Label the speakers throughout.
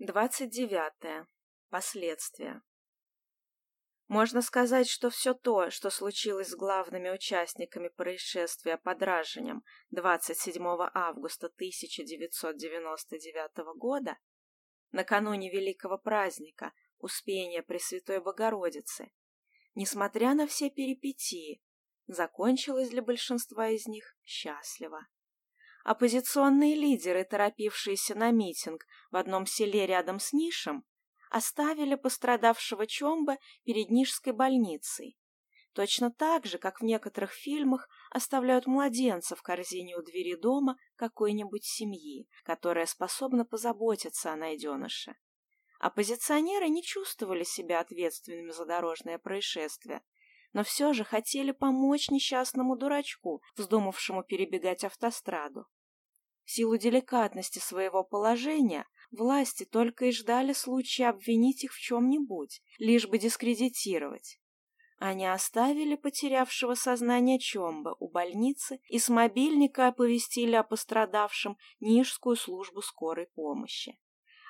Speaker 1: 29. Последствия. Можно сказать, что все то, что случилось с главными участниками происшествия под Раженем 27 августа 1999 года, накануне Великого праздника Успения Пресвятой Богородицы, несмотря на все перипетии, закончилось для большинства из них счастливо. Оппозиционные лидеры, торопившиеся на митинг в одном селе рядом с Нишем, оставили пострадавшего Чомба перед Нишской больницей. Точно так же, как в некоторых фильмах оставляют младенца в корзине у двери дома какой-нибудь семьи, которая способна позаботиться о найденыше. Оппозиционеры не чувствовали себя ответственными за дорожное происшествие, но все же хотели помочь несчастному дурачку, вздумавшему перебегать автостраду силу деликатности своего положения, власти только и ждали случая обвинить их в чем-нибудь, лишь бы дискредитировать. Они оставили потерявшего сознание Чомба у больницы и с мобильника оповестили о пострадавшем Нижскую службу скорой помощи.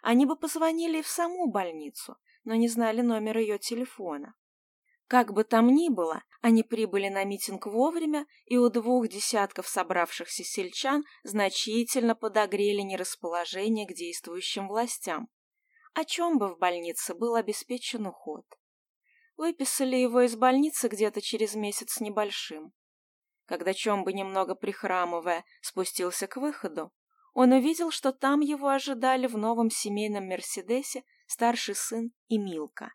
Speaker 1: Они бы позвонили в саму больницу, но не знали номер ее телефона. Как бы там ни было, они прибыли на митинг вовремя, и у двух десятков собравшихся сельчан значительно подогрели нерасположение к действующим властям, о чем бы в больнице был обеспечен уход. Выписали его из больницы где-то через месяц с небольшим. Когда Чомбы, немного прихрамывая, спустился к выходу, он увидел, что там его ожидали в новом семейном «Мерседесе» старший сын и Милка.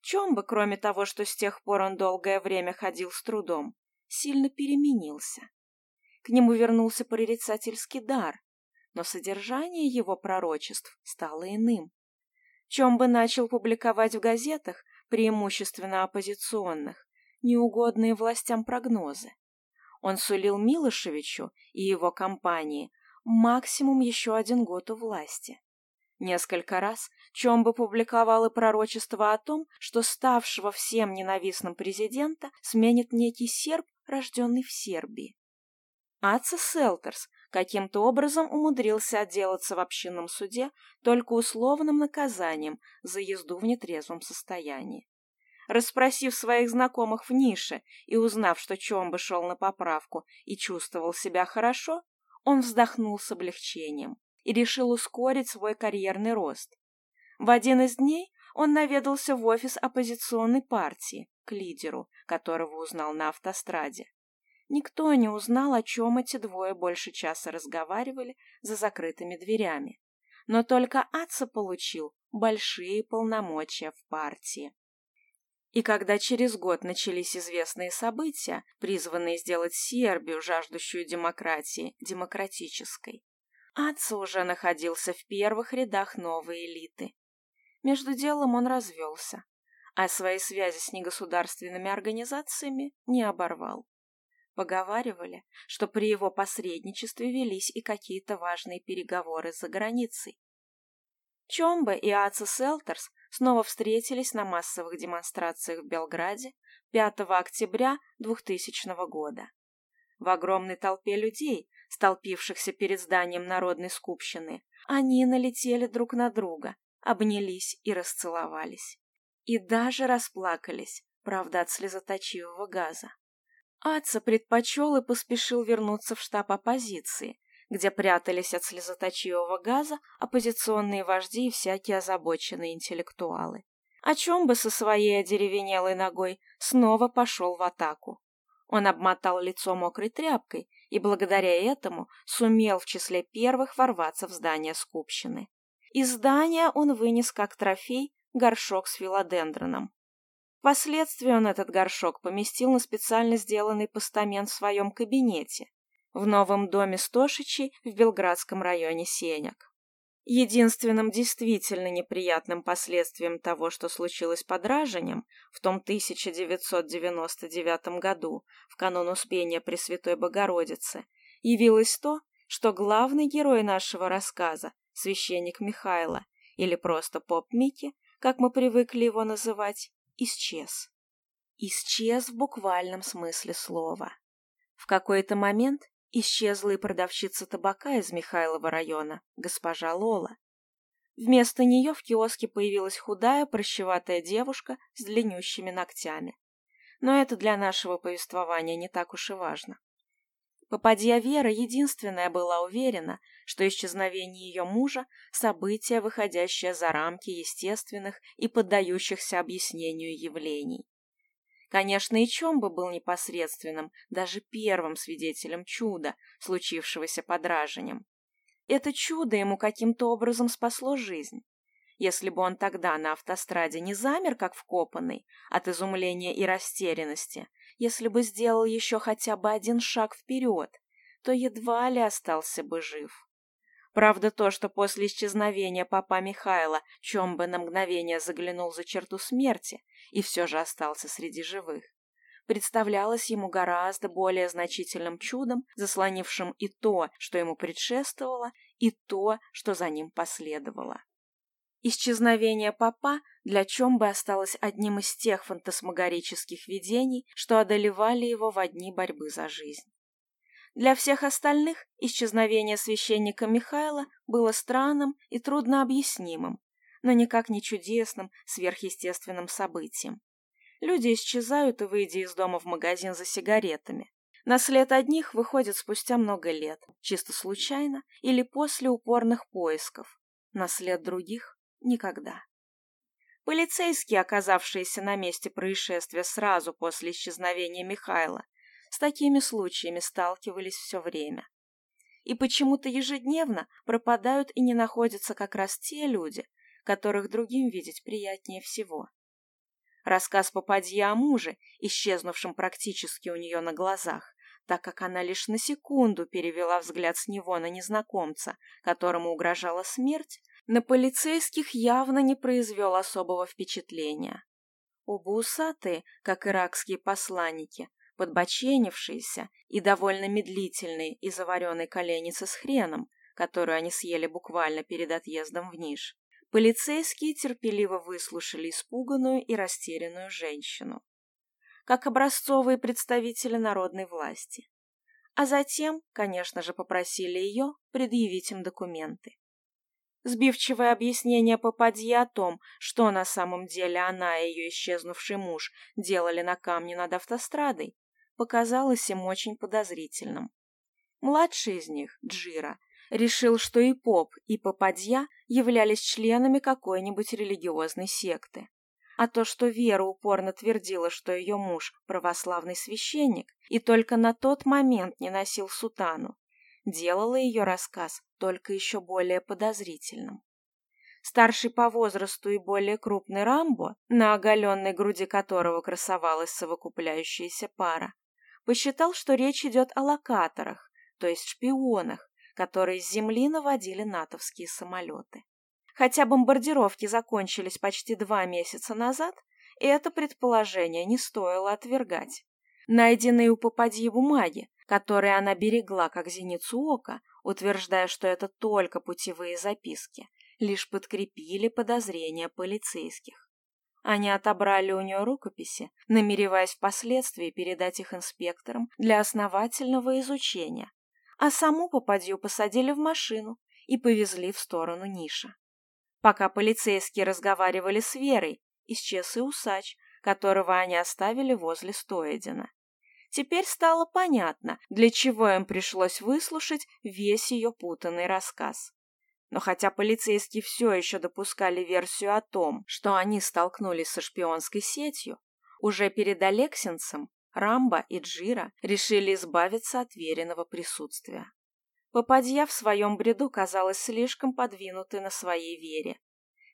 Speaker 1: Чем бы, кроме того, что с тех пор он долгое время ходил с трудом, сильно переменился. К нему вернулся прорицательский дар, но содержание его пророчеств стало иным. Чомба начал публиковать в газетах, преимущественно оппозиционных, неугодные властям прогнозы. Он сулил Милошевичу и его компании максимум еще один год у власти. Несколько раз Чомба и пророчество о том, что ставшего всем ненавистным президента сменит некий серб, рожденный в Сербии. Аца Селтерс каким-то образом умудрился отделаться в общинном суде только условным наказанием за езду в нетрезвом состоянии. Расспросив своих знакомых в нише и узнав, что Чомба шел на поправку и чувствовал себя хорошо, он вздохнул с облегчением и решил ускорить свой карьерный рост. В один из дней он наведался в офис оппозиционной партии к лидеру, которого узнал на автостраде. Никто не узнал, о чем эти двое больше часа разговаривали за закрытыми дверями. Но только Атца получил большие полномочия в партии. И когда через год начались известные события, призванные сделать Сербию, жаждущую демократии, демократической, Аца уже находился в первых рядах новой элиты. Между делом он развелся, а свои связи с негосударственными организациями не оборвал. Поговаривали, что при его посредничестве велись и какие-то важные переговоры за границей. Чомба и Аца Селтерс снова встретились на массовых демонстрациях в Белграде 5 октября 2000 года. В огромной толпе людей столпившихся перед зданием народной скупщины, они налетели друг на друга, обнялись и расцеловались. И даже расплакались, правда, от слезоточивого газа. Аца предпочел и поспешил вернуться в штаб оппозиции, где прятались от слезоточивого газа оппозиционные вожди и всякие озабоченные интеллектуалы. О чем бы со своей одеревенелой ногой снова пошел в атаку. Он обмотал лицо мокрой тряпкой и благодаря этому сумел в числе первых ворваться в здание скупщины. Из здания он вынес как трофей горшок с филодендроном. Впоследствии он этот горшок поместил на специально сделанный постамент в своем кабинете в новом доме Стошичи в Белградском районе Сенек. Единственным действительно неприятным последствием того, что случилось под Раженем в том 1999 году, в канон Успения Пресвятой Богородицы, явилось то, что главный герой нашего рассказа, священник Михайло, или просто поп Микки, как мы привыкли его называть, исчез. Исчез в буквальном смысле слова. В какой-то момент исчезла и продавщица табака из Михайлова района, госпожа Лола. Вместо нее в киоске появилась худая, прощеватая девушка с длиннющими ногтями. Но это для нашего повествования не так уж и важно. Попадья Вера единственная была уверена, что исчезновение ее мужа – событие, выходящее за рамки естественных и поддающихся объяснению явлений. Конечно, и Чомба был непосредственным, даже первым свидетелем чуда, случившегося под Раженем. Это чудо ему каким-то образом спасло жизнь. Если бы он тогда на автостраде не замер, как вкопанный, от изумления и растерянности, если бы сделал еще хотя бы один шаг вперед, то едва ли остался бы жив. Правда, то, что после исчезновения папа Михайла чем бы на мгновение заглянул за черту смерти и все же остался среди живых, представлялось ему гораздо более значительным чудом, заслонившим и то, что ему предшествовало, и то, что за ним последовало. Исчезновение папа для Чомбы осталось одним из тех фантасмагорических видений, что одолевали его в одни борьбы за жизнь. Для всех остальных исчезновение священника Михаила было странным и труднообъяснимым, но никак не чудесным сверхъестественным событием. Люди исчезают и, выйдя из дома в магазин за сигаретами. На след одних выходят спустя много лет, чисто случайно или после упорных поисков. На след других – никогда. Полицейские, оказавшиеся на месте происшествия сразу после исчезновения Михайла, с такими случаями сталкивались все время. И почему-то ежедневно пропадают и не находятся как раз те люди, которых другим видеть приятнее всего. Рассказ попадья о муже, исчезнувшем практически у нее на глазах, так как она лишь на секунду перевела взгляд с него на незнакомца, которому угрожала смерть, на полицейских явно не произвел особого впечатления. Оба усатые, как иракские посланники, подбоченившейся и довольно медлительной и заваренной коленицы с хреном, которую они съели буквально перед отъездом в Ниш, полицейские терпеливо выслушали испуганную и растерянную женщину, как образцовые представители народной власти. А затем, конечно же, попросили ее предъявить им документы. Сбивчивое объяснение попадья о том, что на самом деле она и ее исчезнувший муж делали на камне над автострадой, показалось им очень подозрительным. Младший из них, Джира, решил, что и поп, и попадья являлись членами какой-нибудь религиозной секты. А то, что Вера упорно твердила, что ее муж – православный священник, и только на тот момент не носил сутану, делало ее рассказ только еще более подозрительным. Старший по возрасту и более крупный Рамбо, на оголенной груди которого красовалась совокупляющаяся пара, посчитал, что речь идет о локаторах, то есть шпионах, которые с земли наводили натовские самолеты. Хотя бомбардировки закончились почти два месяца назад, это предположение не стоило отвергать. Найденные у попадьи бумаги, которые она берегла как зеницу ока, утверждая, что это только путевые записки, лишь подкрепили подозрения полицейских. Они отобрали у нее рукописи, намереваясь впоследствии передать их инспекторам для основательного изучения, а саму попадью посадили в машину и повезли в сторону Ниша. Пока полицейские разговаривали с Верой, исчез и усач, которого они оставили возле Стоедина. Теперь стало понятно, для чего им пришлось выслушать весь ее путанный рассказ. Но хотя полицейские все еще допускали версию о том, что они столкнулись со шпионской сетью, уже перед Алексинцем Рамбо и Джира решили избавиться от веренного присутствия. Попадья в своем бреду казалась слишком подвинутой на своей вере.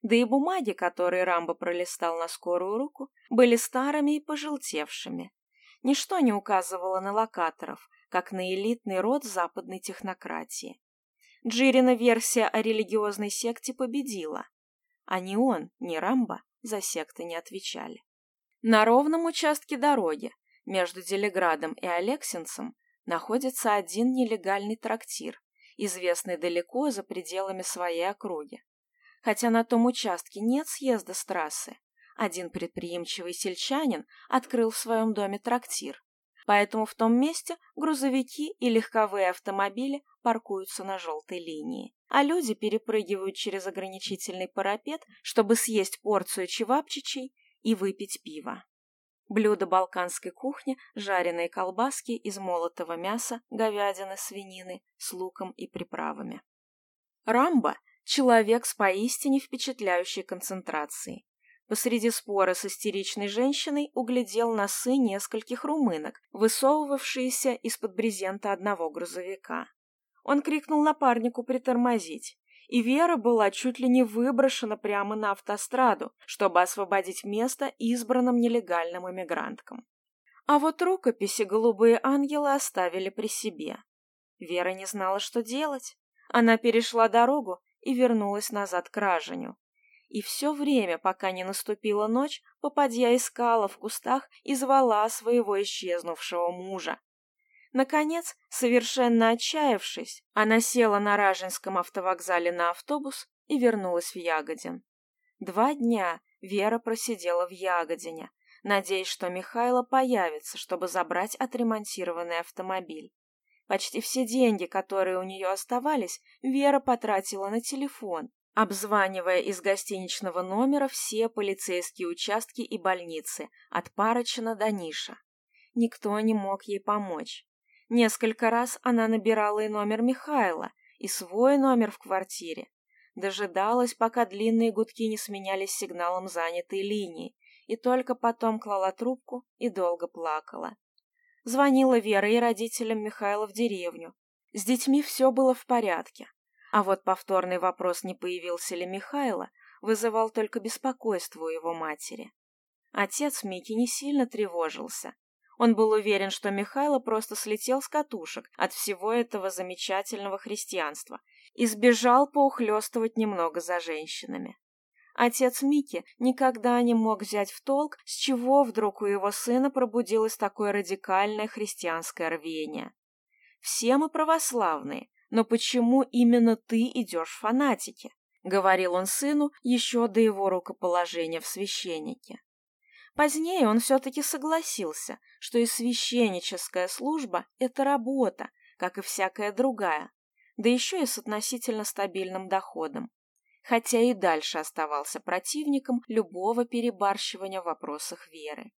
Speaker 1: Да и бумаги, которые Рамбо пролистал на скорую руку, были старыми и пожелтевшими. Ничто не указывало на локаторов, как на элитный род западной технократии. Джирина версия о религиозной секте победила, а ни он, ни Рамба за секты не отвечали. На ровном участке дороги между Делеградом и Алексинцем находится один нелегальный трактир, известный далеко за пределами своей округи. Хотя на том участке нет съезда с трассы, один предприимчивый сельчанин открыл в своем доме трактир, поэтому в том месте грузовики и легковые автомобили паркуются на желтой линии, а люди перепрыгивают через ограничительный парапет, чтобы съесть порцию чевапчичей и выпить пиво. Блюда балканской кухни – жареные колбаски из молотого мяса, говядины, свинины с луком и приправами. Рамбо – человек с поистине впечатляющей концентрацией. Посреди спора с истеричной женщиной углядел носы нескольких румынок, высовывавшиеся из-под брезента одного грузовика. Он крикнул напарнику притормозить, и Вера была чуть ли не выброшена прямо на автостраду, чтобы освободить место избранным нелегальным иммигранткам. А вот рукописи голубые ангелы оставили при себе. Вера не знала, что делать. Она перешла дорогу и вернулась назад к Раженю. И все время, пока не наступила ночь, попадья искала в кустах и звала своего исчезнувшего мужа. Наконец, совершенно отчаявшись, она села на Раженском автовокзале на автобус и вернулась в Ягодин. Два дня Вера просидела в Ягодине, надеясь, что Михайло появится, чтобы забрать отремонтированный автомобиль. Почти все деньги, которые у нее оставались, Вера потратила на телефон, обзванивая из гостиничного номера все полицейские участки и больницы, от Парочина до Ниша. Никто не мог ей помочь. Несколько раз она набирала и номер Михайла, и свой номер в квартире. Дожидалась, пока длинные гудки не сменялись сигналом занятой линии, и только потом клала трубку и долго плакала. Звонила Вера и родителям Михайла в деревню. С детьми все было в порядке а вот повторный вопрос, не появился ли Михайло, вызывал только беспокойство у его матери. Отец Мики не сильно тревожился. Он был уверен, что Михайло просто слетел с катушек от всего этого замечательного христианства и сбежал поухлёстывать немного за женщинами. Отец Мики никогда не мог взять в толк, с чего вдруг у его сына пробудилось такое радикальное христианское рвение. Все мы православные, но почему именно ты идешь в фанатики? говорил он сыну еще до его рукоположения в священнике. Позднее он все-таки согласился, что и священническая служба – это работа, как и всякая другая, да еще и с относительно стабильным доходом, хотя и дальше оставался противником любого перебарщивания в вопросах веры.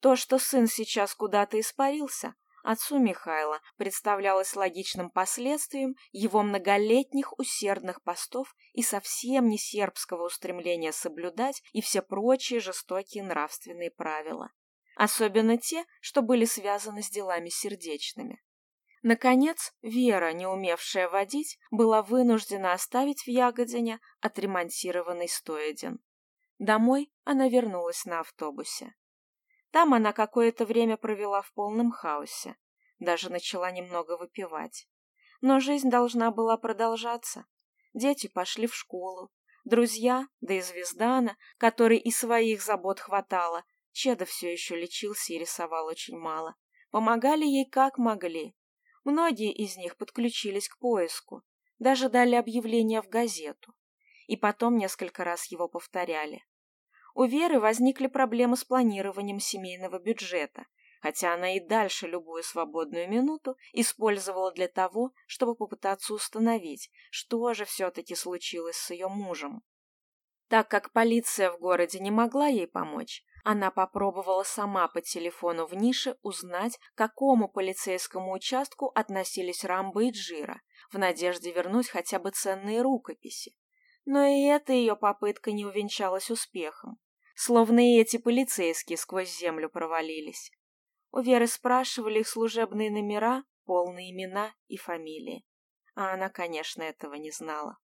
Speaker 1: То, что сын сейчас куда-то испарился, Отцу Михайла представлялось логичным последствием его многолетних усердных постов и совсем не сербского устремления соблюдать и все прочие жестокие нравственные правила. Особенно те, что были связаны с делами сердечными. Наконец, Вера, не умевшая водить, была вынуждена оставить в Ягодине отремонтированный стоедин. Домой она вернулась на автобусе. Там она какое-то время провела в полном хаосе, даже начала немного выпивать. Но жизнь должна была продолжаться. Дети пошли в школу, друзья, да и Звездана, которой и своих забот хватало, Чеда все еще лечился и рисовал очень мало, помогали ей как могли. Многие из них подключились к поиску, даже дали объявление в газету. И потом несколько раз его повторяли. У Веры возникли проблемы с планированием семейного бюджета, хотя она и дальше любую свободную минуту использовала для того, чтобы попытаться установить, что же все-таки случилось с ее мужем. Так как полиция в городе не могла ей помочь, она попробовала сама по телефону в нише узнать, к какому полицейскому участку относились Рамбо и Джира, в надежде вернуть хотя бы ценные рукописи. Но и эта ее попытка не увенчалась успехом словно и эти полицейские сквозь землю провалились. У Веры спрашивали их служебные номера, полные имена и фамилии. А она, конечно, этого не знала.